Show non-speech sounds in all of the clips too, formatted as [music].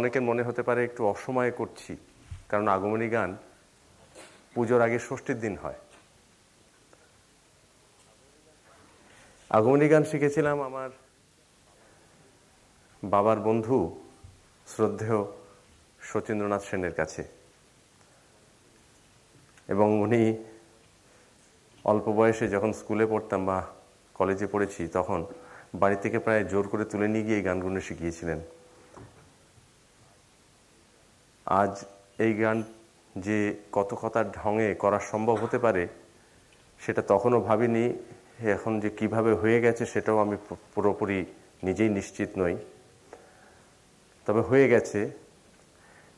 অনেকের মনে হতে পারে একটু অসময়ে করছি, কারণ আগমনী গান পুজোর আগে ষষ্ঠীর দিন হয়। আগমনী গান শিখেছিলাম আমার বাবার বন্ধু শ্রদ্ধেয় শচীন্দ্রনাথ সেনের কাছে। এবং উনি অল্প বয়সে যখন স্কুলে পড়তাম বা কলেজে পড়েছি, তখন বাড়ি থেকে প্রায় জোর করে তুলে নিয়ে গিয়ে গানগুলো শিখিয়েছিলেন। আজ এই গান যে কত কথার ঢঙে করা সম্ভব হতে পারে, সেটা তখনও ভাবিনি। এখন যে কীভাবে হয়ে গেছে সেটাও আমি পুরোপুরি নিজেই নিশ্চিত নই। তবে হয়ে গেছে।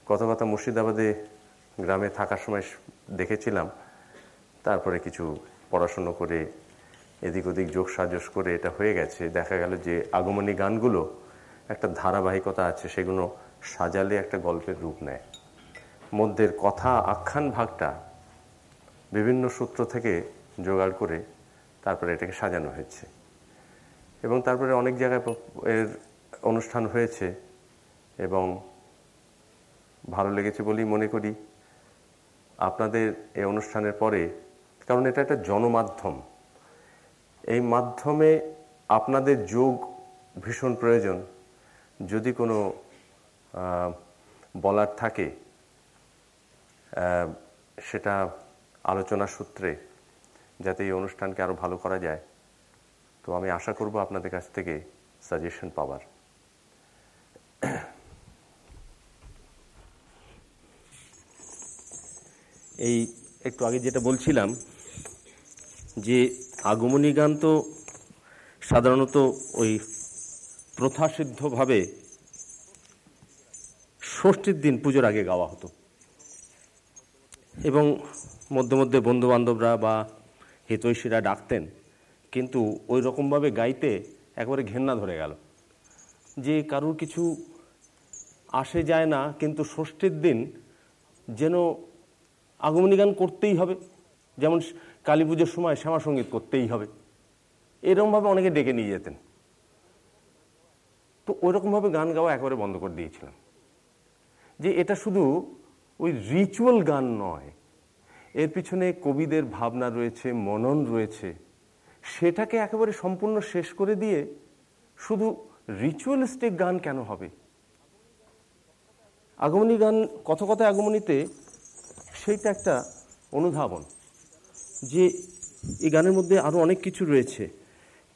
কত কথা মুর্শিদাবাদে গ্রামে থাকার সময় দেখেছিলাম। তারপরে কিছু পড়াশুনো করে এদিক ওদিক যোগ সাজস করে এটা হয়ে গেছে। দেখা গেল যে আগমনী গানগুলো একটা ধারাবাহিকতা আছে, সেগুলো সাজালে একটা গল্পের রূপ নেয়। মধ্যের কথা আখ্যান ভাগটা বিভিন্ন সূত্র থেকে জোগাড় করে তারপরে এটাকে সাজানো হয়েছে। এবং তারপরে অনেক জায়গায় এর অনুষ্ঠান হয়েছে এবং ভালো লেগেছে বলেই মনে করি। আপনাদের এই অনুষ্ঠানের পরে, কারণ এটা একটা জনমাধ্যম, এই মাধ্যমে আপনাদের যোগ ভীষণ প্রয়োজন। যদি কোনো বলার থাকে সেটা আলোচনা সূত্রে যাতে এই অনুষ্ঠানকে আরও ভালো করা যায়। তো আমি আশা করব আপনাদের কাছ থেকে সাজেশন পাওয়ার। এই একটু আগে যেটা বলছিলাম যে আগমনী গান তো সাধারণত ওই প্রথাসিদ্ধভাবে ষষ্ঠীর দিন পুজোর আগে গাওয়া হতো। এবং মধ্যে মধ্যে বন্ধু বান্ধবরা বা হিতৈষীরা ডাকতেন, কিন্তু ওই রকমভাবে গাইতে একবারে ঘেন্না ধরে গেল। যে কারুর কিছু আসে যায় না, কিন্তু ষষ্ঠীর দিন যেন আগমনী গান করতেই হবে, যেমন কালী পুজোর সময় শ্যামা সংগীত করতেই হবে এরকমভাবে অনেকে ডেকে নিয়ে যেতেন। তো ওইরকমভাবে গান গাওয়া একেবারে বন্ধ করে দিয়েছিলাম। যে এটা শুধু ওই রিচুয়াল গান নয়। এর পিছনে কবিদের ভাবনা রয়েছে, মনন রয়েছে। সেটাকে একেবারে সম্পূর্ণ শেষ করে দিয়ে শুধু রিচুয়ালিস্টিক গান কেন হবে? আগমনী গান কথা কথা আগমনীতে সেইটা একটা অনুধাবন যে এই গানের মধ্যে আরও অনেক কিছু রয়েছে।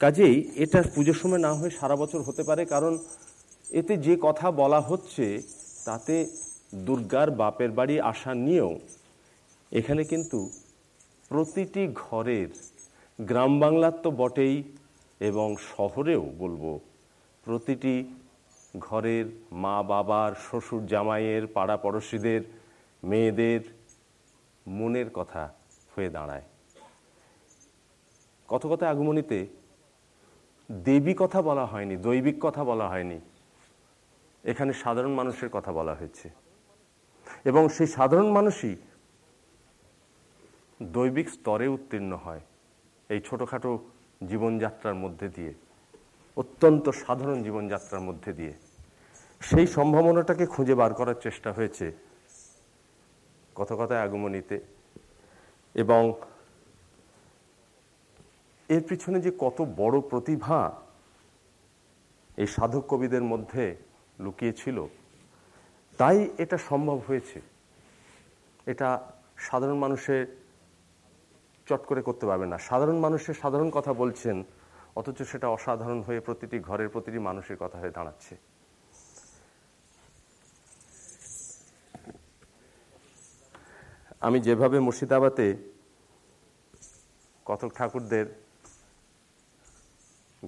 কাজেই এটা পুজোর সময় না হয়ে সারা বছর হতে পারে, কারণ এতে যে কথা বলা হচ্ছে তাতে দুর্গার বাপের বাড়ি আসা নিয়েও এখানে কিন্তু প্রতিটি ঘরের গ্রাম বাংলার তো বটেই এবং শহরেও বলব প্রতিটি ঘরের মা বাবার, শ্বশুর জামাইয়ের, পাড়া পড়শিদের, মেয়েদের মনের কথা হয়ে দাঁড়ায়। কত কথা আগমনীতে দেবী কথা বলা হয়নি, দৈবিক কথা বলা হয়নি। এখানে সাধারণ মানুষের কথা বলা হয়েছে। এবং সেই সাধারণ মানুষই দৈবিক স্তরে উত্তীর্ণ হয় এই ছোটোখাটো জীবনযাত্রার মধ্যে দিয়ে, অত্যন্ত সাধারণ জীবনযাত্রার মধ্যে দিয়ে। সেই সম্ভাবনাটাকে খুঁজে বার করার চেষ্টা হয়েছে কথা কথায় আগমনীতে। এবং এর পিছনে যে কত বড় প্রতিভা এই সাধক কবিদের মধ্যে লুকিয়েছিল তাই এটা সম্ভব হয়েছে। এটা সাধারণ মানুষের চট করে করতে পারবে না। সাধারণ মানুষের সাধারণ কথা বলছেন, অথচ সেটা অসাধারণ হয়ে প্রতিটি ঘরের প্রতিটি মানুষের কথা হয়ে দাঁড়াচ্ছে। আমি যেভাবে মুর্শিদাবাদে কথক ঠাকুরদের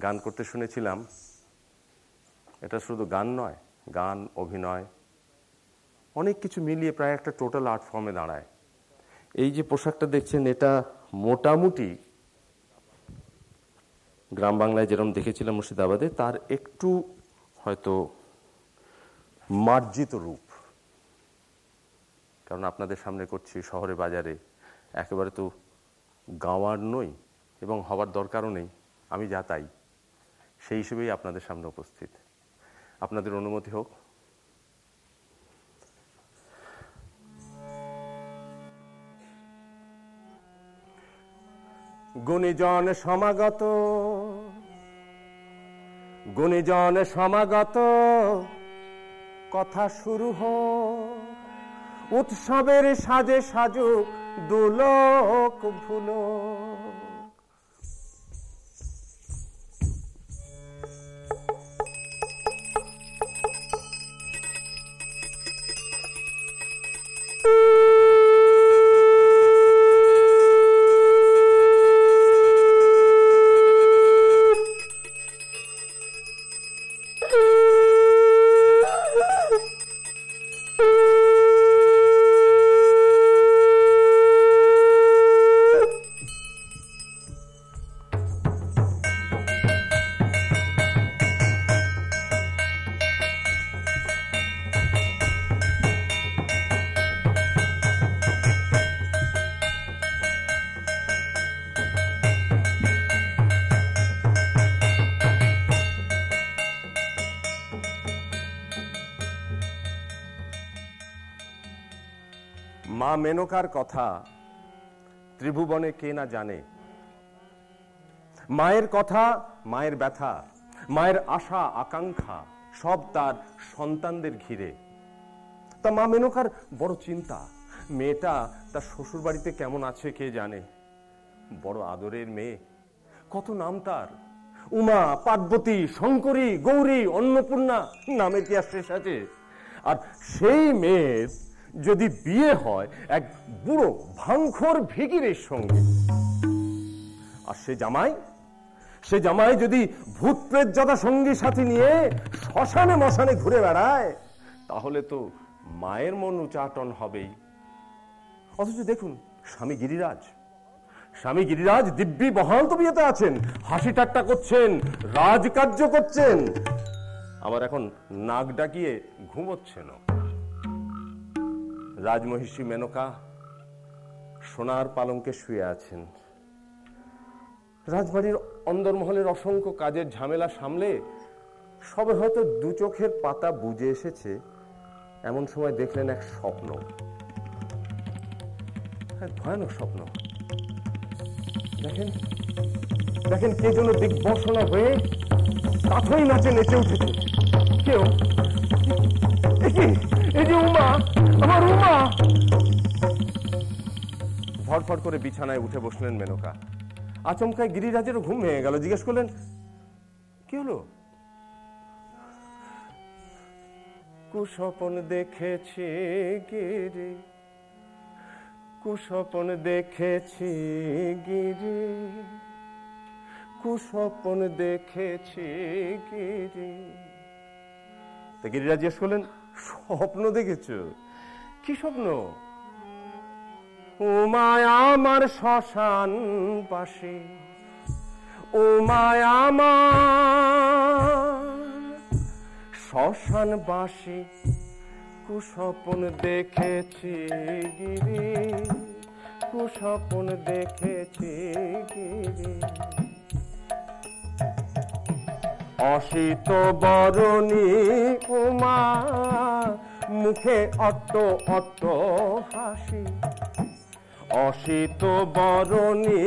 গান করতে শুনেছিলাম, এটা শুধু গান নয় গান, অভিনয়, অনেক কিছু মিলিয়ে প্রায় একটা টোটাল আর্ট ফর্মে দাঁড়ায়। এই যে পোশাকটা দেখছেন, এটা মোটামুটি গ্রাম বাংলায় যেরকম দেখেছিলাম মুর্শিদাবাদে, তার একটু হয়তো মার্জিত রূপ। কারণ আপনাদের সামনে করছি শহরে বাজারে, একেবারে তো গাওয়ার নই এবং হবার দরকারও নেই, আমি যা তাই, সেই হিসেবেই আপনাদের সামনে উপস্থিত। আপনাদের অনুমতি হোক। গুণীজন সমাগত গুণীজন সমাগত, কথা শুরু হোক। উৎসবের সাজে সাজুক দুলোক ভুলো মা মেনকার কথা ত্রিভুবনে কে না জানে। মায়ের কথা, মায়ের ব্যথা, মায়ের আশা, আকাঙ্ক্ষা, সব তার সন্তানদের ঘিরে। তা মা মেনকার বড় চিন্তা। মেয়েটা তার শ্বশুর বাড়িতে কেমন আছে কে জানে? বড় আদরের মেয়ে। কত নাম তার? উমা, পার্বতী, শঙ্করী, গৌরী, অন্নপূর্ণা নামের কি আর শেষ আছে? আর সেই মেয়ের যদি বিয়ে হয়, এক বুড়ো ভাঙখোর ভিগিরের সঙ্গে। আর সে জামাই? সে জামাই যদি ভূত প্রেত যথা সঙ্গী সাথী নিয়ে শ্মশানে মশানে ঘুরে বেড়ায়, তাহলে তো মায়ের মন উচাটন হবেই। অথচ দেখুন, স্বামী গিরিরাজ। স্বামী গিরিরাজ দিব্যি বহান্ত বিয়েতে আছেন, হাসি ঠাট্টা করছেন, রাজকার্য করছেন। আবার এখন নাক ডাকিয়ে ঘুমোচ্ছেন রাজমহিষী মেনকা সোনার পালঙ্কে শুয়ে আছেন। রাজবাড়ির অন্দরমহলের অসংখ্য কাজের ঝামেলা সামলে সবে হয়তো দু চোখের পাতা বুঝে এসেছে, এমন সময় দেখলেন এক স্বপ্ন। ভয়ানক স্বপ্ন। দেখেন দেখেন কে যেন দিগ্বর্ষণা হয়ে কাথই নাচে নেচে উঠেছে। কেউ? উমা ধরফর করে বিছানায় উঠে বসলেন মেনকা। আচমকায় গিরিরাজেরও ঘুম ভেঙে গেল, জিজ্ঞেস করলেন, কি হলো? কুস্বপন দেখেছি গিরি, কুস্বপন দেখেছি গিরি, কুস্বপন দেখেছি গিরি। তা গিরিরাজ জিজ্ঞেস করলেন স্বপ্ন দেখেছ? কি স্বপ্ন? উমায় আমার শ্মশান পাশে। উমায় আমার শ্মশান বাসে কুস্বপন দেখেছি গিরি। কুস্বপন দেখেছি গিরি। অসিত বরণী উমা মুখে অট্ট অট্ট হাসি। অসিত বরণী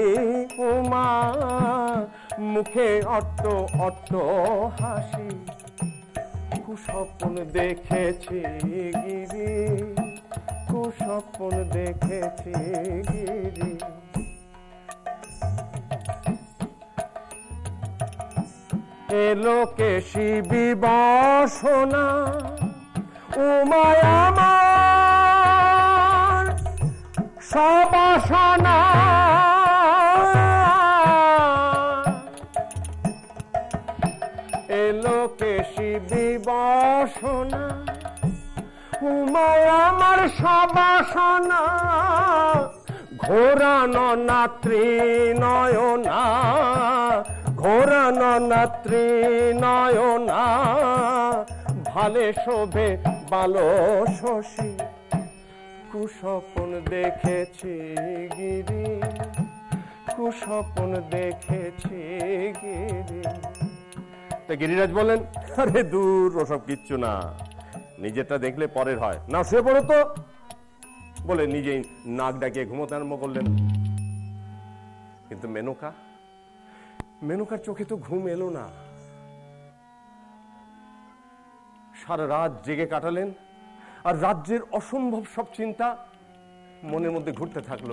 উমা মুখে অট্ট অট্ট হাসি। কুস্বপ্ন দেখেছি গিরি, কুস্বপ্ন দেখেছি গিরি। এলোকে শিবি বসনা উমায় আমার সবাসনা। এলোকে শিবি বসনা উমায় আমার সবাসনা। ঘোরানো নয়না ঘোরানো নাত্রী নয়না, ভালে শোভে বালো শশী। কুস্বপন দেখেছি গিরি, কুস্বপন দেখেছি গিরি। তা গিরিরাজ বলেন আরে দূর, ওসব কিচ্ছু না। নিজেরটা দেখলে পরের হয়। না সে পড়ো তো। বলে নিজেই নাক ডাকিয়ে ঘুমোতে আরম্ভ করলেন। কিন্তু মেনকা মেনকার চোখে তো ঘুম এলো না। সারা রাত জেগে কাটালেন, আর রাজ্যের অসম্ভব সব চিন্তা মনের মধ্যে ঘুরতে থাকল।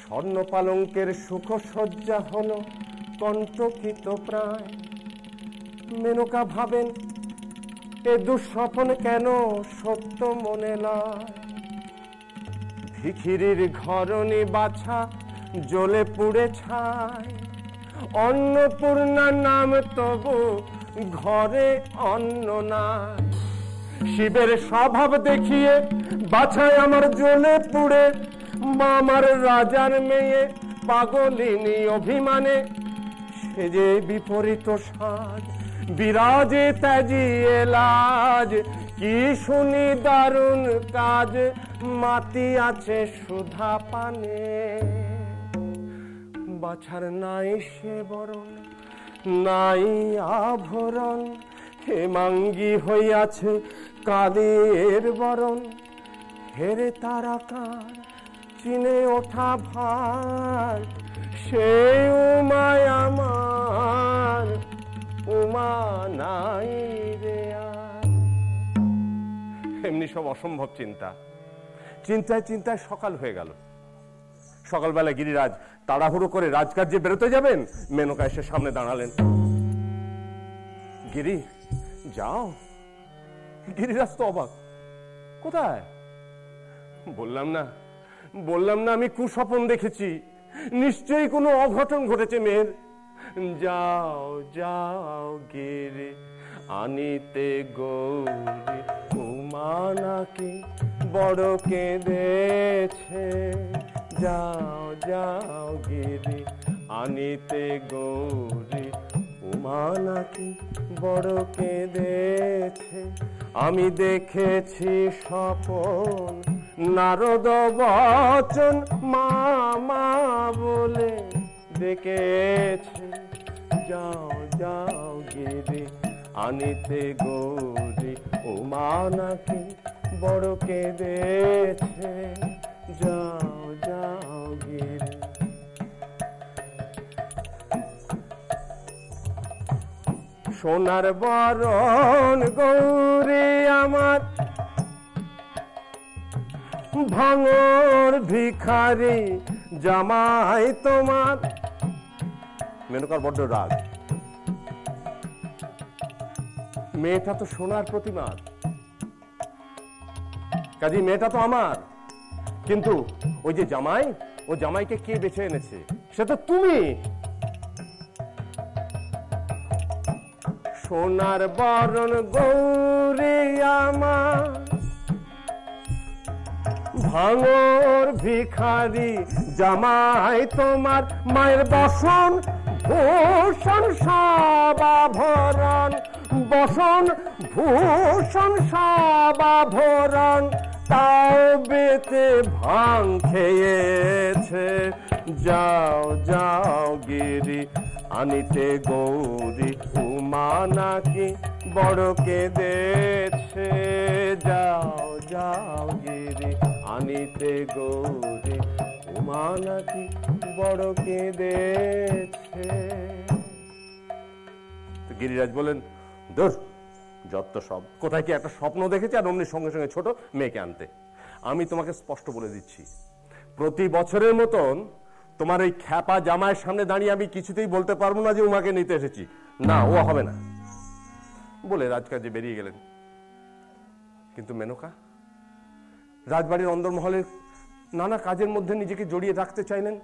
স্বর্ণ পালঙ্কের সুখ সজ্জা হলো কণ্টকিত প্রায়। মেনকা ভাবেন, এ দুঃস্বপন কেন সত্য মনে লয়? ভিখিরির ঘরণী বাছা জ্বলে পুড়ে ছায়। অন্নপূর্ণার নাম তবু ঘরে অন্ন নাই। শিবের স্বভাব দেখিয়ে বাছায় আমার জ্বলে পুড়ে মামার রাজার মেয়ে, পাগলিনী অভিমানে। সে যে বিপরীত সাজ, বিরাজে ত্যাজি এলাজ, কি শুনি দারুণ কাজ, মাতি আছে সুধা পানে। বাছার নাই সে বরণ, নাই আভরণ। হেমাঙ্গি হইয়াছে কাদের বরণ? হেরে তারা কার চিনে ওঠা ভার, সে উমায় আমার, উমা নাই রে। এমনি সব অসম্ভব চিন্তা। চিন্তায় চিন্তায় সকাল হয়ে গেল। সকালবেলা গিরিরাজ তাড়াহুড়ো করে রাজকার্যে বেরোতে যাবেন? মেনকা এসে সামনে দাঁড়ালেন। গিরি, যাও। গিরিরাজ তো অবাক। কোথায়? বললাম না বললাম না আমি কুস্বপন দেখেছি। নিশ্চয়ই কোনো অঘটন ঘটেছে মেয়ের। যাও যাও গিরি, আনিতে গৌরী, উমা নাকি বড় কেঁদেছে। যাও যাও গিরি, আনিতে গৌরী, উমা নাকি বড় কেঁদেছে। আমি দেখেছি স্বপন, নারদ বচন মা বলে ডেকেছে। যাও যাও গিরি, আনিতে গৌরী, উমা নাকি বড় কেঁদেছে। যাও গিরি সোনার বরণ গৌরী আমার, ভাঙর ভিখারি জামাই তোমার। মেনকার বড্ড রাগ। মেয়েটা তো সোনার প্রতিমার কাজী, মেয়েটা তো আমার। কিন্তু ওই যে জামাই, ও জামাইকে কে বেছে এনেছে? সে তো তুমি। সোনার বরণ গৌরে ভাঙর ভিখারি জামাই, তোমার মায়ের বসন, ভূষণ সবাভরণ, বসন, ভূষণ সবাভরণ। তাও বেতে ভাং খেয়েছে। যাও যাও গিরি, আনিতে গৌরী, উমা নাকি বড় কেঁদেছে। যাও যাও গিরি, আনিতে গৌরী, উমা নাকি বড় কেঁদেছে। গিরিরাজ বলেন দূর যত সব। কোথায় কি একটা স্বপ্ন দেখেছি আর অমনি সঙ্গে সঙ্গে ছোট মেয়েকে আনতে। আমি তোমাকে স্পষ্ট বলে দিচ্ছি, প্রতি বছরের মতন তোমার ওই খ্যাপা জামায়ের সামনে দাঁড়িয়ে আমি কিছুতেই বলতে পারব না যে উমাকে নিতে এসেছি। না, ও হবে না। বলে রাজকাজে বেরিয়ে গেলেন। কিন্তু মেনকা, রাজবাড়ির অন্দরমহলের নানা কাজের মধ্যে নিজেকে জড়িয়ে রাখতে চাইলেন।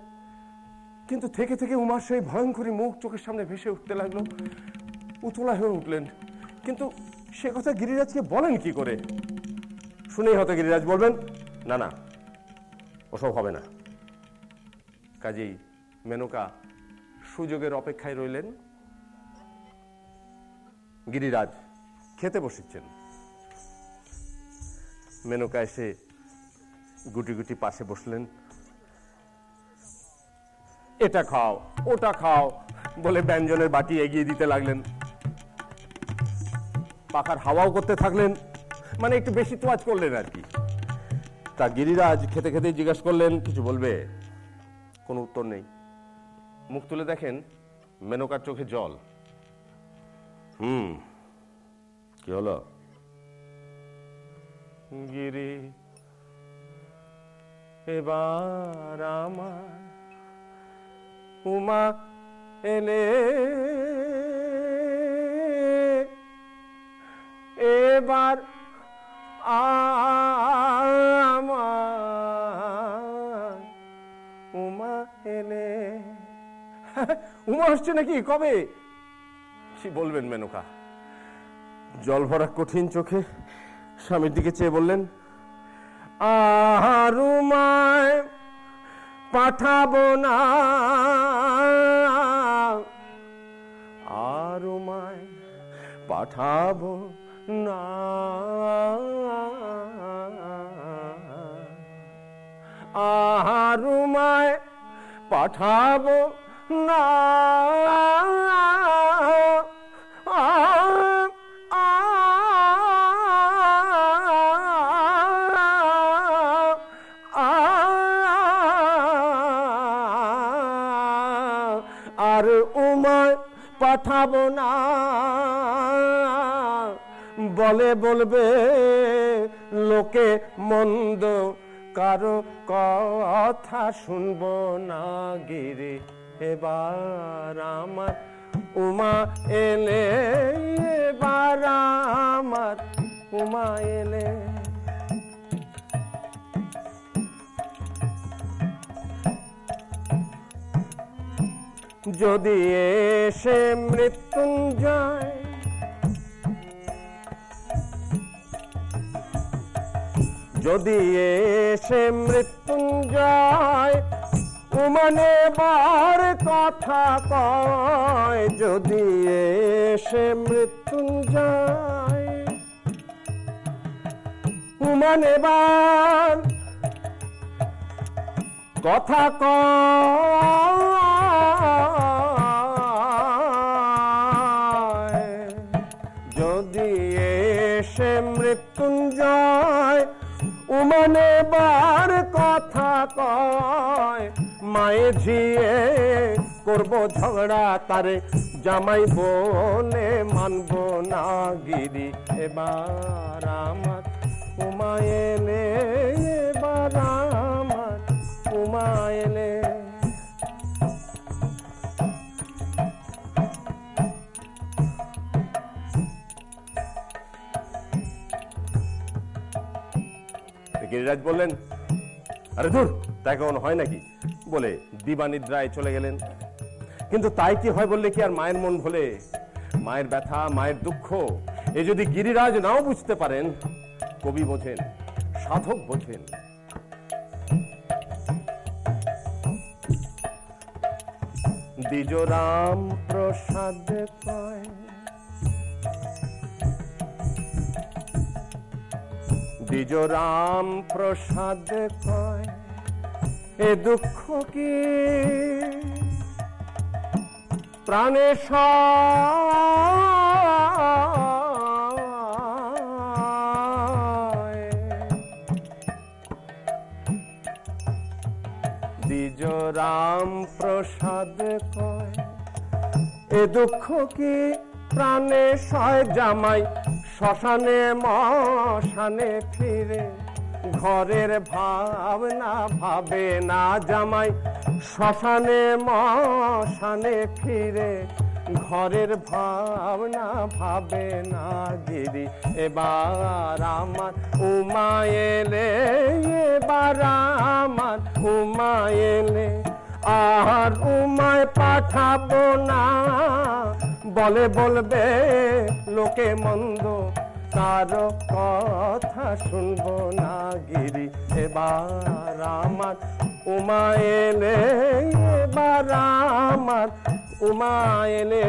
কিন্তু থেকে থেকে উমার সেই ভয়ঙ্করী মুখ চোখের সামনে ভেসে উঠতে লাগল। উতলা হয়ে উঠলেন। কিন্তু সে কথা গিরিরাজকে বলেন কি করে? শুনেই হয়তো গিরিরাজ বলবেন, না না, ওসব হবে না। কাজেই মেনকা সুযোগের অপেক্ষায় রইলেন। গিরিরাজ খেতে বসেছেন। মেনকা এসে গুটি গুটি পাশে বসলেন। এটা খাও, ওটা খাও, বলে ব্যঞ্জনের বাটি এগিয়ে দিতে লাগলেন। পাখার হাওয়াও করতে থাকলেন। মানে একটু বেশি তোয়াজ করলেন আর কি। তা গিরিরাজ খেতে খেতে জিজ্ঞাসা করলেন, কিছু বলবে? কোনো উত্তর নেই। মুখ তুলে দেখেন মেনকার চোখে জল। হুম, কি হলো? গিরি, এবার আমার উমা এলে। এবার আমার উমা এলে। উমা আসছে নাকি? কবে? কি বলবেন মেনকা? জল ভরা কঠিন চোখে স্বামীর দিকে চেয়ে বললেন, আর উমায় পাঠাবো না। আর উমায় পাঠাবো না। আর উমায় পাঠাবো না। আর উমায় পাঠাবো না। বলে বলবে, লোকে মন্দ কারও কথা শুনব না গিরে। এবার আমার উমা এলে, এবার আমার উমা এলে। যদি এসে মৃত্যুঞ্জয় যদি এসে মৃত্যুঞ্জয় উমানে বার কথা কয় যদি এসে মৃত্যুঞ্জয় উমানে বার কথা কয় উমানে বার কথা কয়, মায়ে ঝিয়ে করব ঝগড়া তারে, জামাই বলে মানব না গিরি। এবার আমার উমায়েলে এবার আমার উমায়েলে গিরিরাজ বললেন, আরে ধুর তাই কেমন হয় নাকি? বলে, দিবানিদ্রায় চলে গেলেন। কিন্তু তাই কি হয় বললে কি আর মায়ের মন ভোলে? মায়ের ব্যথা, মায়ের দুঃখ, এ যদি গিরিরাজ নাও বুঝতে পারেন, কবি বোঝেন, সাধক বোঝেন। দ্বিজরাম প্রসাদ পায়। দ্বিজরাম প্রসাদ কয়, এ দুঃখ কি? প্রাণে দ্বিজ রাম প্রসাদ কয়, এ দুঃখ কি? প্রাণে সয় জামাই শ্মশানে, মশানে ফিরে, ঘরের ভাবনা ভাবে না জামাই। শ্মশানে, মশানে ফিরে, ঘরের ভাবনা ভাবে না গিরি। এবার আমার উমা এলে, এবার আমার উমা এলে, আর উমায় পাঠাবো না। বলে বলবে, লোকে মন্দ তার কথা শুনব না গিরি। এবার আমার উমা এলে, এবার আমার উমা এলে।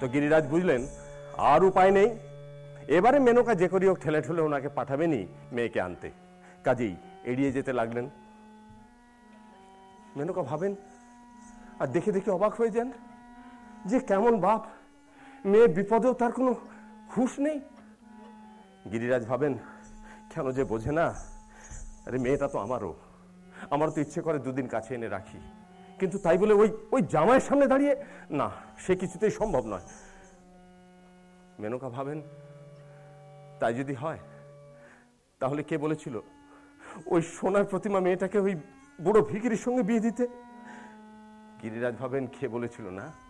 তো গিরিরাজ বুঝলেন, আর উপায় নেই। এবারে মেনকা যে করি হোক ঠেলে ঠুলে ওনাকে পাঠাবেনি মেয়েকে আনতে। কাজেই এড়িয়ে যেতে লাগলেন। মেনকা ভাবেন? আর দেখে দেখে অবাক হয়ে যান? যে কেমন বাপ। মেয়ে বিপদেও তার কোনো হুশ নেই। গিরিরাজ ভাবেন, কেন যে বোঝে না? আরে মেয়েটা তো আমারও। আমার তো ইচ্ছে করে দুদিন কাছে এনে রাখি। কিন্তু তাই বলে ওই ওই জামাইয়ের সামনে দাঁড়িয়ে, না, সে কিছুতেই সম্ভব নয়। মেনকা ভাবেন, তাই যদি হয়, তাহলে কে বলেছিল ওই সোনার প্রতিমা মেয়েটাকে ওই বুড়ো ভিকিরির সঙ্গে বিয়ে দিতে? গিরিরাজ ভাবেন, কে বলেছিল না?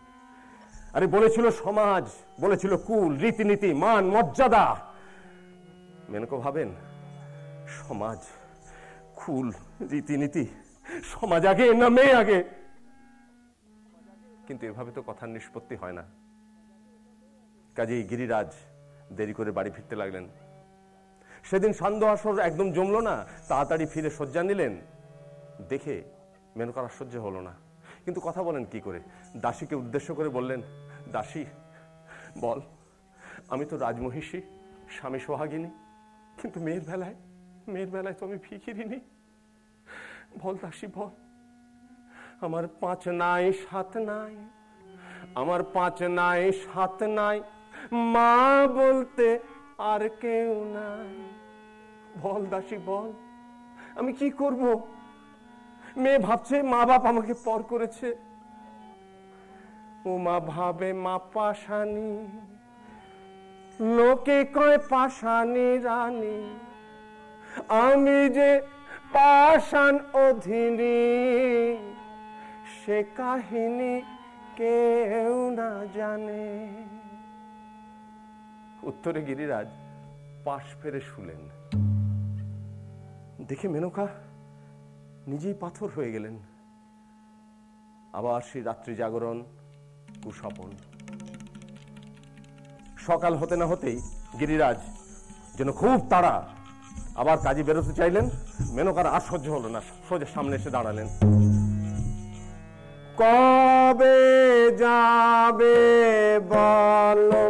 আরে বলেছিল সমাজ, বলেছিল কুল, রীতিনীতি, মান, মর্যাদা। মেনকো ভাবেন, সমাজ, কুল, রীতিনীতি, সমাজ আগে না মেয়ে আগে? কিন্তু এভাবে তো কথার নিষ্পত্তি হয় না। কাজেই গিরিরাজ দেরি করে বাড়ি ফিরতে লাগলেন। সেদিন সান্ধ্য আসর একদম জমলো না, তাড়াতাড়ি ফিরে শয্যা নিলেন। দেখে মেনকার আশ্চর্য হলো না। কিন্তু কথা বলেন কি করে? দাসীকে উদ্দেশ্য করে বললেন, দাসী, বল, আমি তো রাজমহিষী, স্বামী সোহাগিনী। কিন্তু মেয়ের বেলায় মেয়ের বেলায় তো আমি ফিকিরিনি বল দাসী, বল। আমার পাঁচ নাই, সাত নাই। আমার পাঁচ নাই, সাত নাই। মা বলতে আর কেউ নাই। বল দাসী, বল। আমি কি করব? মেয়ে ভাবছে, মা বাপ আমাকে পর করেছে। ও মা ভাবে, মা পাশানি লোকে কয় পাশানি রানী। আমি যে পাশান অধীনী, সে কাহিনী কেউ না জানে। উত্তরে গিরিরাজ পাশ ফেরে শুলেন। দেখে মেনকা নিজেই পাথর হয়ে গেলেন। আবার সেই রাত্রি জাগরণ, কুস্বপন। সকাল হতে না হতেই গিরিরাজ যেন খুব তাড়া আবার কাজে বেরোতে চাইলেন। মেনকার আর সহ্য হলো না, সোজা সামনে এসে দাঁড়ালেন। কবে যাবে বলো?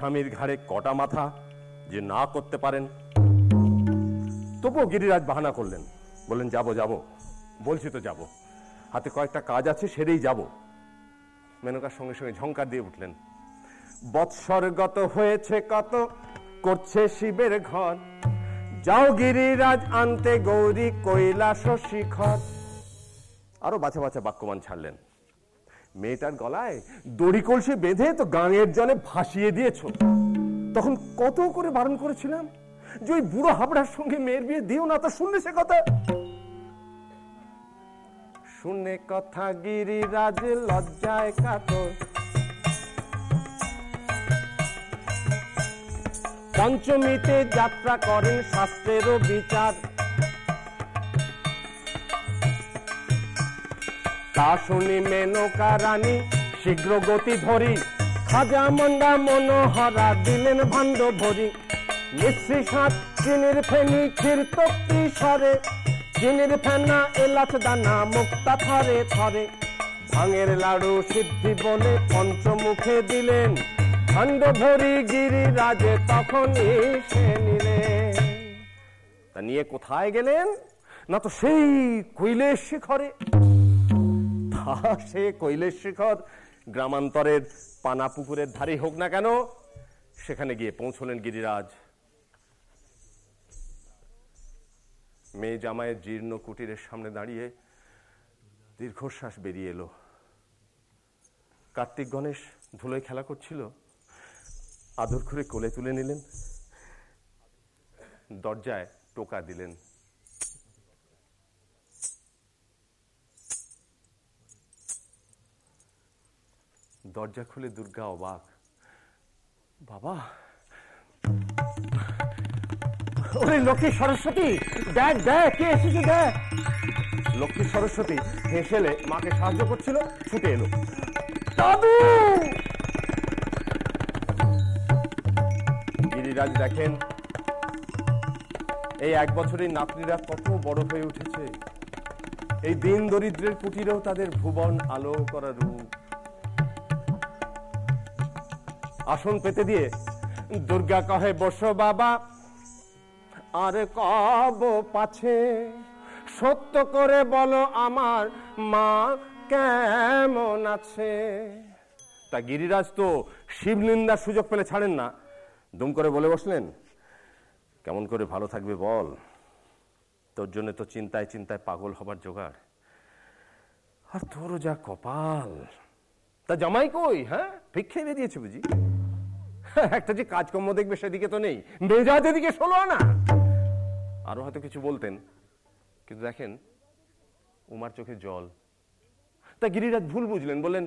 স্বামীর ঘাড়ে কটা মাথা যে না করতে পারেন? তবুও গিরিরাজ বাহানা করলেন, বললেন, যাব যাব। বলছি তো যাব। হাতে কয়েকটা কাজ আছে, সেরেই যাব। মেনকার সঙ্গে সঙ্গে ঝঙ্কার দিয়ে উঠলেন, বৎসরগত হয়েছে কত, করছে শিবের ঘর। যাও গিরিরাজ, আনতে গৌরী কৈলাস শিখর আরও বাছা বাছা বাক্যমান ছাড়লেন। মেয়েটার গলায় দড়ি কলসি বেঁধে তো গাঙের জলে ভাসিয়ে দিয়েছ। তখন কত করে বারণ করেছিলাম যে ওই বুড়ো হাবড়ার সঙ্গে মেয়ের বিয়ে দিও না তা, শুনলে সে কথা? শুনে কথা গিরিরাজ লজ্জায় কাতর। পঞ্চমীতে যাত্রা করেন শাস্ত্রেরও বিচার। তা শুনি মেনকা রানী, শীঘ্র গতি ধরি। খাজা মন্ডা মনোহরা দিলেন ভাণ্ড ভরি মিশ্রি সাত চিনির ফেনি ক্ষীর তক্তি সরে। চিনির ফেনা, এলাচ দানা মুক্তা থরে থরে। ভাঙের লাড়ু সিদ্ধি বলে পঞ্চমুখে দিলেন। ভাণ্ড ভরি গিরিরাজে তখন এসে নিলেন। তা নিয়ে কোথায় গেলেন? না তো সেই কৈলেশ শিখরে। সে কৈলেশ শিখর, গ্রামান্তরের পানা পুকুরের ধারে হোক না কেন, সেখানে গিয়ে পৌঁছলেন গিরিরাজ। মেয়ে জামায়ের জীর্ণ কুটিরের সামনে দাঁড়িয়ে দীর্ঘশ্বাস বেরিয়ে এলো। কার্তিক গণেশ ধুলোয় খেলা করছিল। আদর করে কোলে তুলে নিলেন। দরজায় টোকা দিলেন। দরজা খুলে দুর্গা অবাক। বাবা! ওরে লক্ষ্মী সরস্বতী! দেখ দেখ কে এসেছে দেখ! লক্ষ্মী সরস্বতী হেসেলে মাকে সাহায্য করছিল ছুটে এলো। দাদু! গিরিরাজ দেখেন এই এক বছরের নাতনিরা কত বড় হয়ে উঠেছে। এই দিন দরিদ্রের কুটিরেও তাদের ভুবন আলো করা রূপ। আসন পেতে দিয়ে, দুর্গা কহে, বসো বাবা। আর কব পাছে, সত্য করে বলো আমার মা কেমন আছে? তা গিরিরাজ তো শিবনিন্দার সুযোগ পেলে ছাড়েন না। দুম করে বলে বসলেন, কেমন করে ভালো থাকবে বল। তোর জন্য তো চিন্তায় চিন্তায় পাগল হবার জোগাড়। আর তোরও যা কপাল। তা জামাই কই হ্যাঁ? ভিক্ষে বেরিয়েছে বুঝি? [laughs] একটা যে কাজকর্ম দেখবে সেদিকে তো নেই। মেজাজ এদিকে ষোলো না আরও হয়তো কিছু বলতেন, কিন্তু দেখেন, উমার চোখে জল। তা গিরিরাজ ভুল বুঝলেন, বললেন,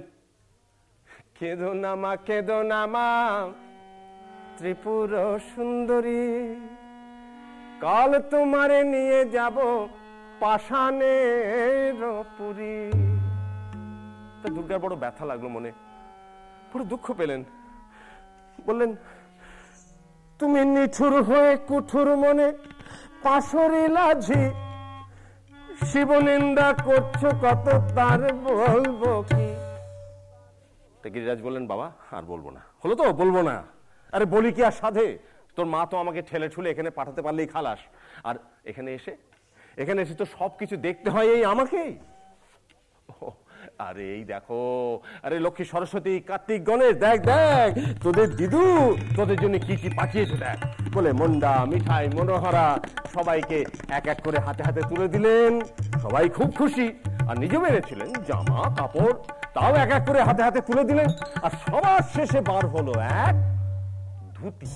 কেদো নামা কেদো নামা ত্রিপুর সুন্দরী, কাল তোমারে নিয়ে যাব পাষাণের পুরী। তা দুর্গার বড় ব্যথা লাগল মনে। পুরো দুঃখ পেলেন। বললেন, তুমি নিঠুর হয়ে কুঠুর মনে পাশরি লাঝি, শিবনিন্দা করছ কত তার বলব কি? গিরিরাজ বললেন, বাবা, আর বলব না। হলো তো, বলব না? আরে বলি কি আর সাধে? তোর মা তো আমাকে ঠেলে ঠুলে এখানে পাঠাতে পারলেই খালাস। আর এখানে এসে এখানে এসে তো সবকিছু দেখতে হয় এই আমাকেই। আরে এই দেখো, আরে লক্ষ্মী সরস্বতী, কার্তিক গণেশ, দেখ দেখ, তোদের দিদু, তোদের জন্য কি কি পাঠিয়েছে, দেখ। বলে, মন্ডা, মিঠাই, মনোহরা, সবাইকে এক এক করে হাতে হাতে তুলে দিলেন। সবাই খুব খুশি। আর নিজে মেরেছিলেন জামা, কাপড়, তাও এক এক করে হাতে হাতে তুলে দিলেন। আর সবার শেষে বার হলো এক ধুতি।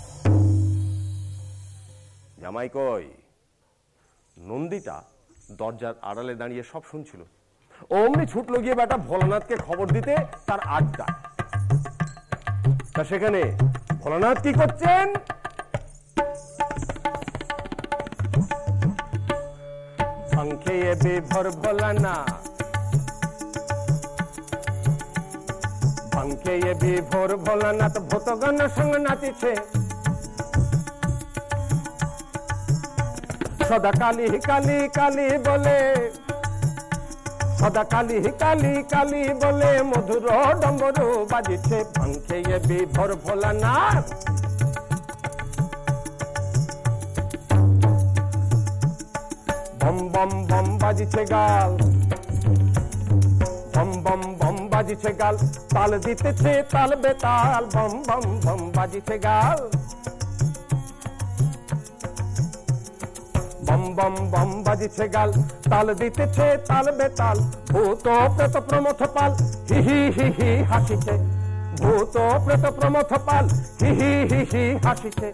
জামাই কই, নন্দিতা দরজার আড়ালে দাঁড়িয়ে সব শুনছিল। অমনি ছুটলো গিয়ে বেটা ভোলানাথকে খবর দিতে তার আড্ডা। তা সেখানে ভোলানাথ কি করছেন? বেভর ভোলানা। বেভর ভোলানাথ ভূতগণ সঙ্গে নাচিছে। সদা কালি কালি কালি বলে সদা কালি কালি কালি বলে মধুর ডম্বরু বাজিছে ভাঙছে এ বিভোর ভোলা না বম বম বম বাজিছে গাল। বম বম বম বাজিছে গাল। তাল দিতেছে তাল বেতাল। বম বম বম বাজিছে গাল। বম বম বাজিছে গাল, তাল দিতেছে তাল বেতাল, ভূত প্রেত প্রমথ পাল, হি হি হি হি হাসিছে। ভূত প্রেত প্রমথ পাল, হি হি হি হি হাসিছে।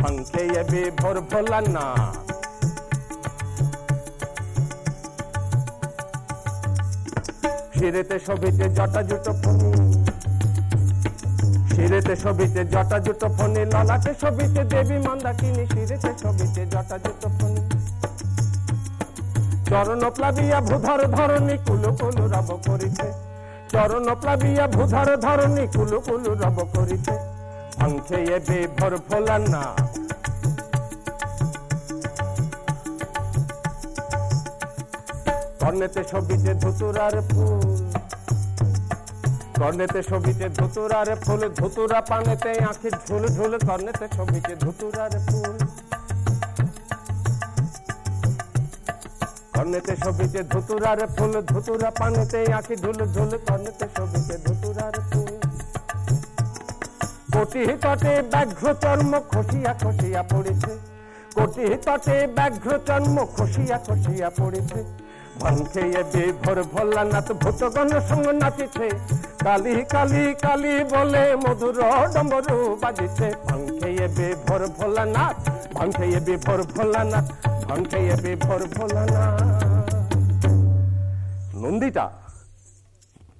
ভাঙছে এ বিভোর ভোলা না শিরেতে সবিতে জটা জুটো ফনি। শিরেতে সবিতে জটা জুটো ফনি ললাটে সবিতে দেবী মন্দাকিনী, শিরেতে সবিতে জটা জুটো ফনি। চরণ প্লাবিয়া ভূধর ধরণী কুলু কুলু রব করিছে চরণ প্লাবিয়া ভূধর ধরণী কুলু কুলু রব করিছে ভাঙছে এ বেভর ভোলা না কর্ণেতে সবিতে ধুতুরার ফুল। কর্ণেতে সবিতে ধুতুরার ফুল, ধুতুরা পানেতে আঁখি ঝুল ঝুল কর্ণেতে সবিতে ধুতুরার ফুল। কর্ণেতে সবিতে ধুতুরার ফুল, ধুতুরা পানেতে আঁখি ঝুল ঝুল কর্ণেতে সবিতে ধুতুরার ফুল। কোটি তটে ব্যাঘ্র চর্ম খসিয়া খসিয়া পড়েছে। কোটি তটে ব্যাঘ্র চর্ম খসিয়া খসিয়া পড়েছে। ভাঙছে এ বিভোর ভোলানাথ ভূতগণ সঙ্গ নাচিছে। কালি কালি কালি বলে মধুর ডম্বরু বাজিছে। ভোলানাথ ভোলানাথ। নন্দীটা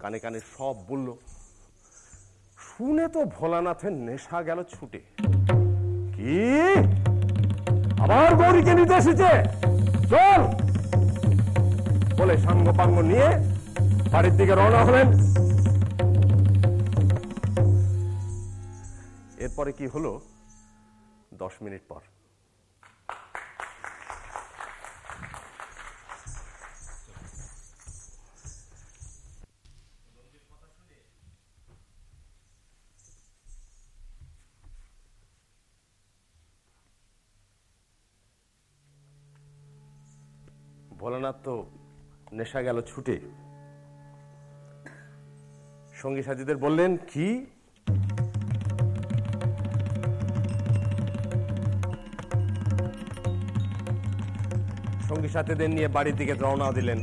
কানে কানে সব বলল, শুনে তো ভোলানাথের নেশা গেল ছুটে। কি? আবার গৌরীকে নিতে এসেছে চল! বলে সাঙ্গ পাঙ্গ নিয়ে বাড়ির দিকে রওনা হলেন। এরপরে কি হলো? দশ মিনিট পর। ভোলানাথ তো নেশা গেল ছুটে। সঙ্গী সাথীদের বললেন, কি? সঙ্গী সাথীদের নিয়ে বাড়ির দিকে রওনা দিলেন।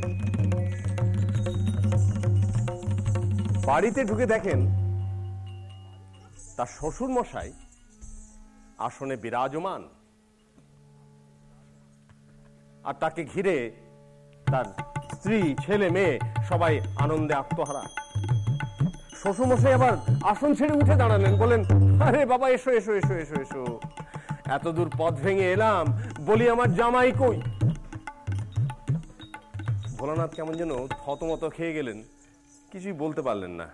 বাড়িতে ঢুকে দেখেন, তার শ্বশুর মশাই আসনে বিরাজমান। আর তাকে ঘিরে তার স্ত্রী, ছেলে, মেয়ে সবাই আনন্দে আত্মহারা। শ্বশুরমশাই আবার আসন ছেড়ে উঠে দাঁড়ালেন বলেন আরে বাবা, এসো এসো এসো এসো এসো। এত দূর পথ ভেঙে এলাম, বলি আমার জামাই কই? ভোলানাথ কেমন যেন থতমত খেয়ে গেলেন, কিছুই বলতে পারলেন না।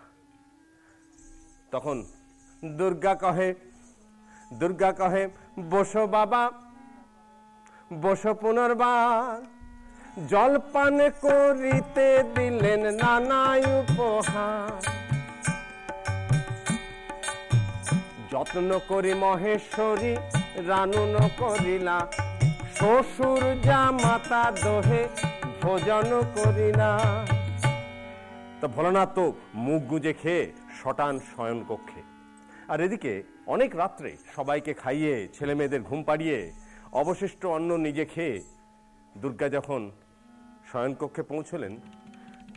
তখন, দুর্গা কহে দুর্গা কহে, বসো বাবা, বসো পুনর্বার। জলপান করিতে দিলেন নানা উপহার। যত্ন করি মহেশ্বরী, রানুন করিলা। শ্বশুর জামাতা দোহে ভোজন করিলা। তো ভোলানাথ, তো মুখ গুজে খেয়ে শটান শয়ন কক্ষে। আর এদিকে অনেক রাত্রে সবাইকে খাইয়ে ছেলে মেয়েদের ঘুম পাড়িয়ে অবশিষ্ট অন্ন নিজে খেয়ে দুর্গা যখন শয়নকক্ষে পৌঁছলেন,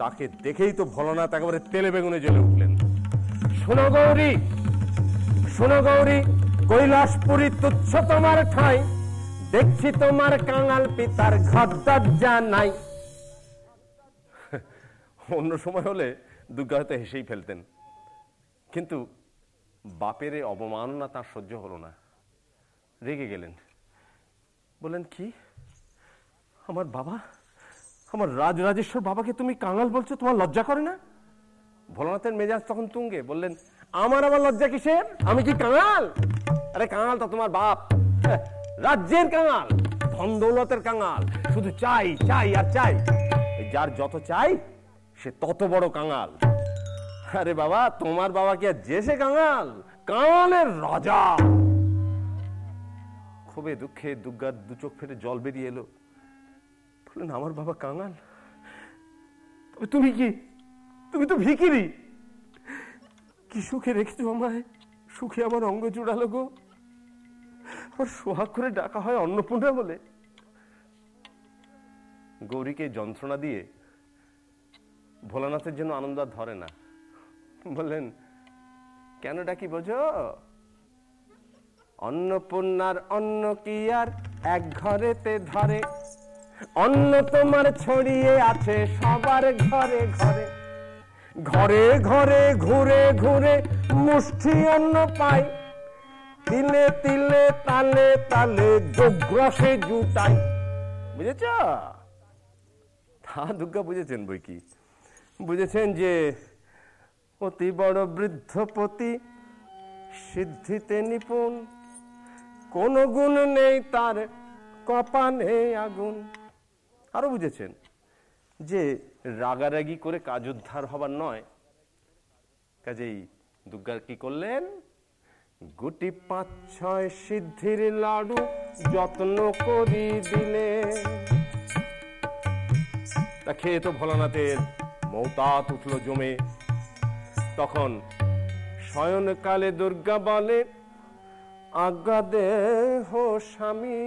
তাকে দেখেই তো ভোলানাথ একেবারে তেলে বেগুনে জ্বলে উঠলেন। শোনো গৌরী শোনো গৌরী, কৈলাসপুরী তুচ্ছ তোমার ঠাই, দেখছি তোমার কাঙাল পিতার ঘর দরজা নাই অন্য সময় হলে দুর্গা হয়তো হেসেই ফেলতেন। কিন্তু বাপের অবমাননা তার সহ্য হলো না। রেগে গেলেন। বললেন, কি? আমার বাবা? আমার রাজরাজেশ্বর বাবাকে তুমি কাঙাল বলছো তোমার লজ্জা করে না? ভোলানাথের মেজাজ তখন তুঙ্গে বললেন আমার আবার লজ্জা কিসের? আমি কি কাঙাল? আরে কাঙাল তো তোমার বাপ। হ্যাঁ, রাজ্যের কাঙাল ধন দৌলতের কাঙাল শুধু চাই চাই আর চাই। যার যত চাই সে তত বড় কাঙাল। আরে বাবা তোমার বাবা কি আর যে সে কাঙাল? কাঙালের রাজা! খুবই দুঃখে দুর্গার দু চোখ ফেটে জল বেরিয়ে এলো। বললেন আমার বাবা কাঙাল। তবে তুমি কি, তুমি তো ভিকিরি কি সুখে রেখেছো আমায়? সুখে আমার অঙ্গ জুড়ালো গো। আমার সোহাগ করে ডাকা হয় অন্নপূর্ণা বলে। গৌরীকে যন্ত্রণা দিয়ে ভোলানাথের জন্য আনন্দ ধরে না। বললেন, কেন ডাকি বোঝো? অন্নপূর্ণার অন্ন কি আর এক ঘরেতে ধরে? অন্ন তোমার ছড়িয়ে আছে সবার ঘরে ঘরে। ঘরে ঘরে, ঘুরে ঘুরে মুষ্টি অন্ন পাই। তিলে তিলে, তালে তালে যোগ্রসে জুটাই। বুঝেছ? তা দুর্গা বুঝেছেন বই কি? বুঝেছেন যে অতি বড় বৃদ্ধপতি সিদ্ধিতে নিপুণ। কোন গুণ নেই তার কপানে আগুন। আরও বুঝেছেন যে রাগারাগি করে কাজ উদ্ধার হবার নয়। কাজেই দুর্গার কি করলেন? গুটি পাঁচ, ছয় সিদ্ধির লাডু যত্ন করি দিলে। তা খেয়ে তো ভোলানাথের মৌতাত উঠল জমে। তখন শয়নকালে দুর্গা বলে আজ্ঞা দেহ স্বামী।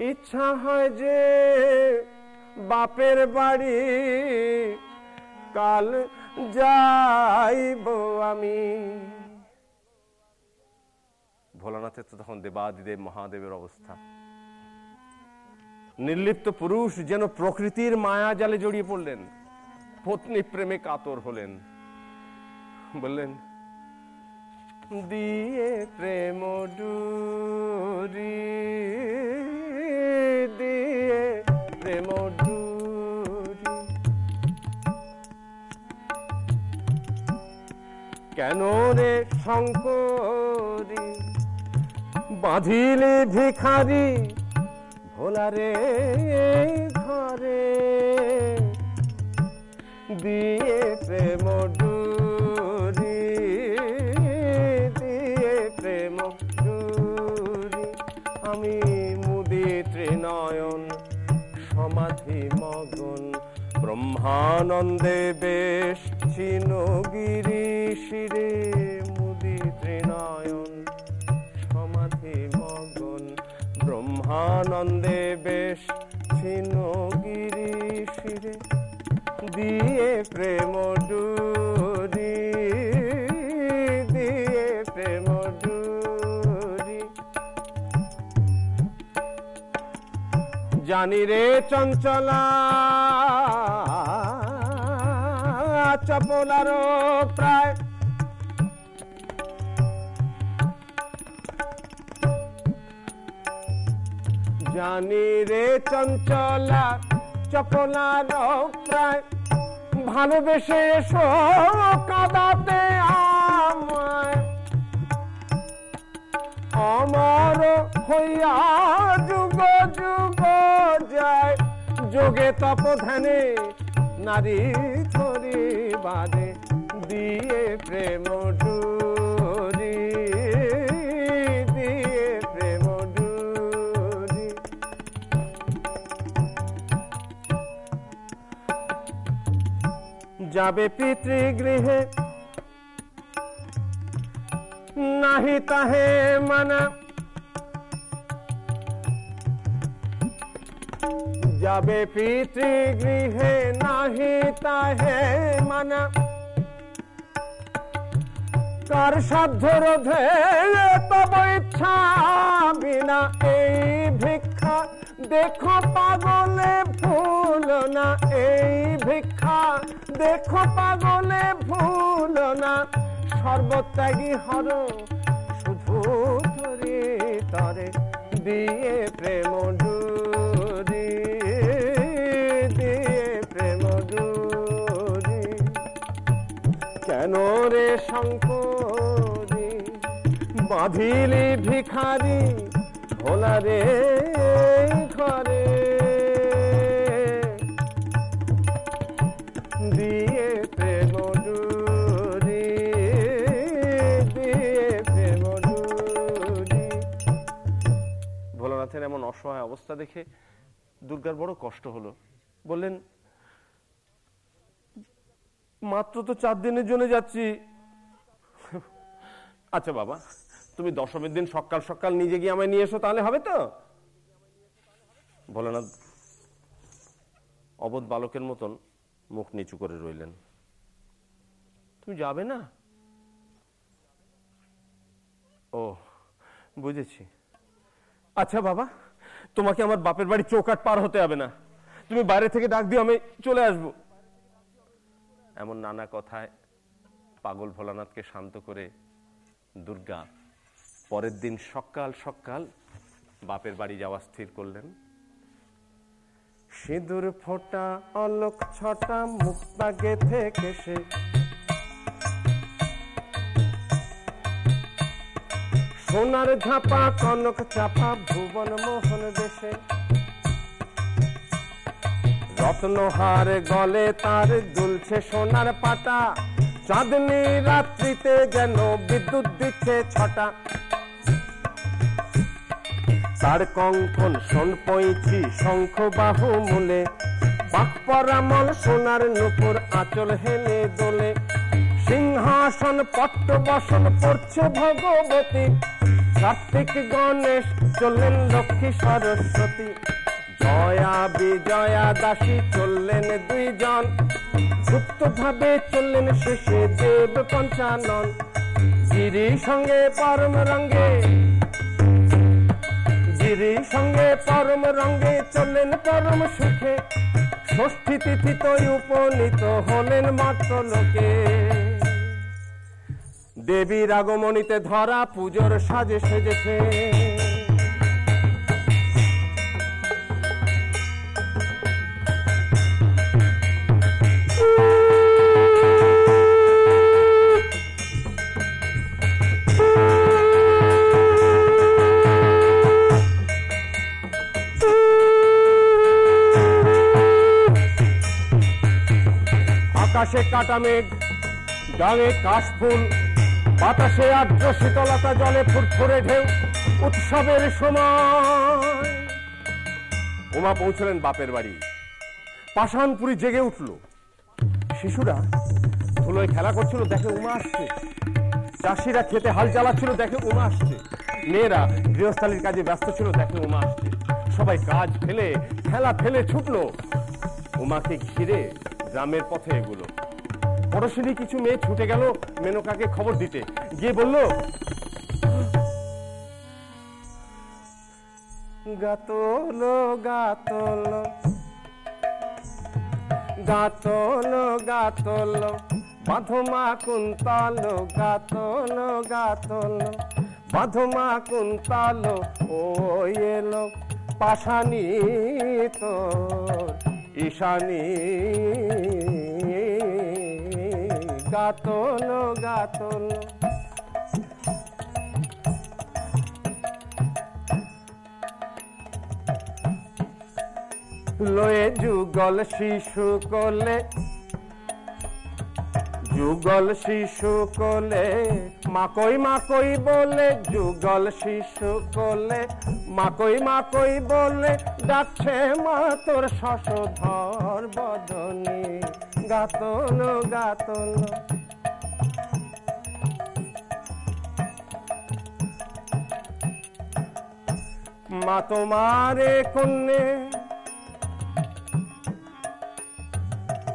ইচ্ছা হয় যে বাপের বাড়ি কাল যাইব আমি। ভোলানাথের তো তখন দেবাদিদেব মহাদেবের অবস্থা। নির্লিপ্ত পুরুষ যেন প্রকৃতির মায়া জালে জড়িয়ে পড়লেন। পত্নী প্রেমে কাতর হলেন। বললেন, দিয়ে প্রেম ডুরি দিয়ে প্রেম ডুরি কেন রে শঙ্করী? বাঁধিলে ভিখারি ভোলারে ঘরে। দিয়ে প্রেম ডুরি সমাধি মগন। ব্রহ্মানন্দে বেশ চিনগিরি শিরে মুদি ত্রিনায়ন। সমাধি মগন। ব্রহ্মানন্দে বেশ ছিনগিরি শিরে দিয়ে প্রেম ডুরি জানি রে চঞ্চলা চপলার প্রায়। জানি রে চঞ্চলা চপলার প্রায়। ভালোবেসে এসো কাদাতে আমায়। অমর হইয়া যোগে তপ ধ্যানে নারী ছড়ি বাদে দিয়ে প্রেম ডুরি, দিয়ে প্রেম ডুরি। যাবে পিতৃগৃহে, নাহি তাহে মানা যাবে পিতৃগৃহে নাহি তাহে মানা। কার সাধ্য রোধে তব ইচ্ছা বিনা এই ভিক্ষা। দেখো পাগলে ভুল না এই ভিক্ষা। দেখো পাগলে ভুল না সর্বত্যাগী হর, শুধু তরে দিয়ে প্রেম ডুরি কেন রে শঙ্করী? বাঁধিলি ভিখারি, ভোলা রে ঘরে। দিয়ে প্রেম ডুরি দিয়ে প্রেম ডুরি ভোলানাথের এমন অসহায় অবস্থা দেখে দুর্গার বড় কষ্ট হলো। বললেন মাত্র তো চার দিনের জন্য যাচ্ছি। আচ্ছা বাবা, তুমি দশমীর দিন সকাল সকাল নিজে গিয়ে আমায় নিয়ে এসো, তাহলে হবে তো? ভোলানাথ, অবধ বালকের মতন মুখ নিচু করে রইলেন। তুমি যাবে না? ও, বুঝেছি। আচ্ছা বাবা, তোমাকে আমার বাপের বাড়ি চৌকাট পার হতে হবে না। তুমি বাইরে থেকে ডাক দিও, আমি চলে আসব। এমন নানা কথায় পাগল ভোলানাথকে শান্ত করে, দুর্গা, পরের দিন সকাল সকাল বাপের বাড়ি যাওয়া স্থির করলেন। সিঁদুর ফোঁটা, অলোক ছটা মুক্তা গেথে কেসে সোনার ঝাপা, কনক চাপা ভুবন মোহন দেশে রত্নহার গলে তার দুলছে সোনার পাটা চাঁদনি রাত্রিতে যেন বিদ্যুৎ দিচ্ছে ছটা। তার কঙ্কন শোন পৈছি শঙ্খ বাহু মূলে। পাক পরামল সোনার নুপুর আঁচল হেলে দোলে। সিংহাসন পট্ট বসন পড়ছে ভগবতী। কার্তিক গণেশ চললেন লক্ষ্মী সরস্বতী। জয়া বিজয়া দাসী চললেন দুইজন। গুপ্ত ভাবে চললেন শেষে দেব পঞ্চানন। গিরি সঙ্গে পরম রঙ্গে। গিরি সঙ্গে পরম রঙ্গে চললেন পরম সুখে। ষষ্ঠী তিথিত উপনীত হলেন মাত্র লোকে। দেবীর আগমনীতে ধরা পুজোর সাজে সেজেছে। আকাশে কাটা মেঘ ডাঙে কাশফুল বাতাসে আর্দ্র শীতলতা জলে ফুরফুরে ঢেউ, উৎসবের সময়। উমা পৌঁছলেন বাপের বাড়ি। পাষাণপুরি জেগে উঠল। শিশুরা ধুলোয় খেলা করছিল, দেখে উমা আসছে। চাষিরা খেতে হাল চালাচ্ছিল, দেখে উমা আসছে। মেয়েরা গৃহস্থালির কাজে ব্যস্ত ছিল, দেখে উমা আসছে। সবাই কাজ ফেলে, খেলা ফেলে ছুটলো। উমাকে ঘিরে গ্রামের পথে এগুলো। পড়শিনী কিছু মেয়ে ছুটে গেল মেনকাকে খবর দিতে। গিয়ে বলল, গাতল গাতল গাতল গাতল, বাঁধমা কুন্তল, গাতল গাতল, বাঁধমা কুন্তল, ও এলো পাশানি তোর, ঈশানী গাতল গাতল। লয়ে যুগল শিশু কোলে যুগল শিশু কোলে, মাকই মাকই বলে, যুগল শিশু কোলে, মাকই মাকই বলে, ডাকছে মা তোর শশধর বদনে। গাতল গাতল মা তোমারে কন্যে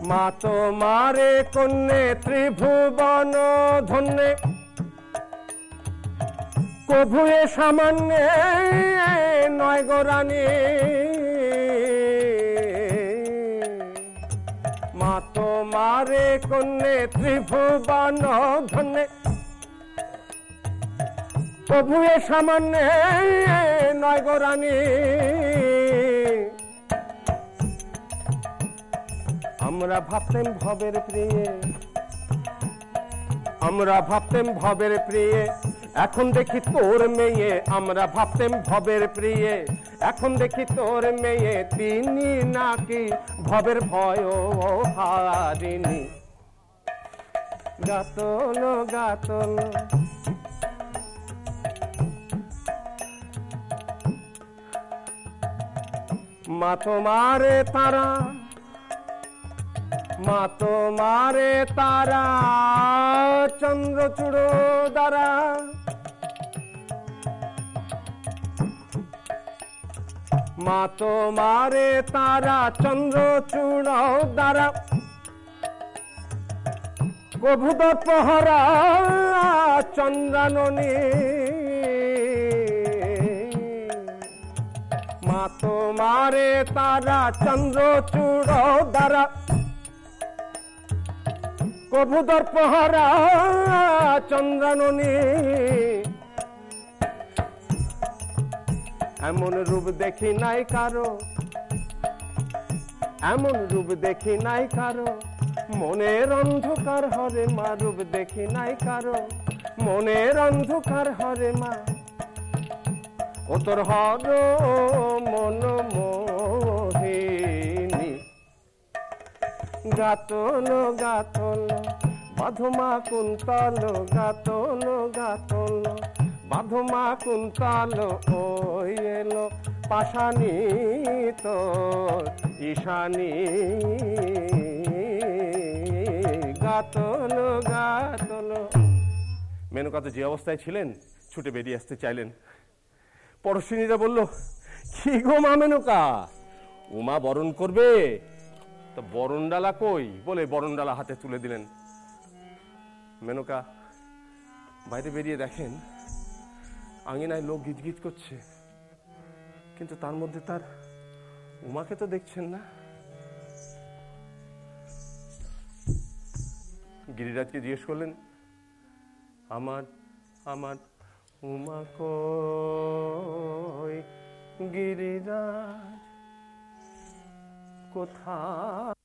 মা তোমারে কন্যে ত্রিভুবন ধন্যে। কভুয়ে সামান্য নয় গোরানি মা তোমারে কন্যে ত্রিভুবন ধন্যে। কভুয়ে সামান্য নয় গোরানি আমরা ভাবতেন ভবের প্রিয়ে। আমরা ভাবতেন ভবের প্রিয়ে। এখন দেখি তোর মেয়ে, আমরা ভাবতেন ভবের প্রিয়ে। এখন দেখি তোর মেয়ে, তিনি নাকি ভবের ভয় হারিনি গাতল গাতল। মা তোমারে তারা মা তোমারে তারা চন্দ্রচূড় দ্বারা। মা তোমারে তারা চন্দ্রচূড় দ্বারা। কভুদ পহরা চন্দ্রাননী মা তোমারে তারা চন্দ্রচূড় দ্বারা। কবুদর পহারা, চন্দ্রাননী। এমন রূপ দেখি নাই কারও, এমন রূপ দেখি নাই কারও। মনের অন্ধকার হরে মা, রূপ দেখি নাই কারও। মনের অন্ধকার হরে মা। ও তোর হর মন মোহিনী গাতল গাতল বাধমা কুন্তল গাতল গাতল বাধমা কুন্তল ওই এলো পাশানি তো ঈশানী। গাতল গাতল মেনকা তো যে অবস্থায় ছিলেন, ছুটে বেরিয়ে আসতে চাইলেন। পড়শিনীরা বলল, কি গো মা মেনকা? উমা বরণ করবে? তো বরণডালা কই বলে বরণডালা হাতে তুলে দিলেন। মেনকা, বাইরে বেরিয়ে দেখেন আঙিনায় লোক গিজগিজ করছে। কিন্তু তার মধ্যে তার উমাকে তো দেখছেন না। গিরিরাজকে জিজ্ঞেস করলেন, আমার আমার উমা কই গিরিরাজ? কোথায়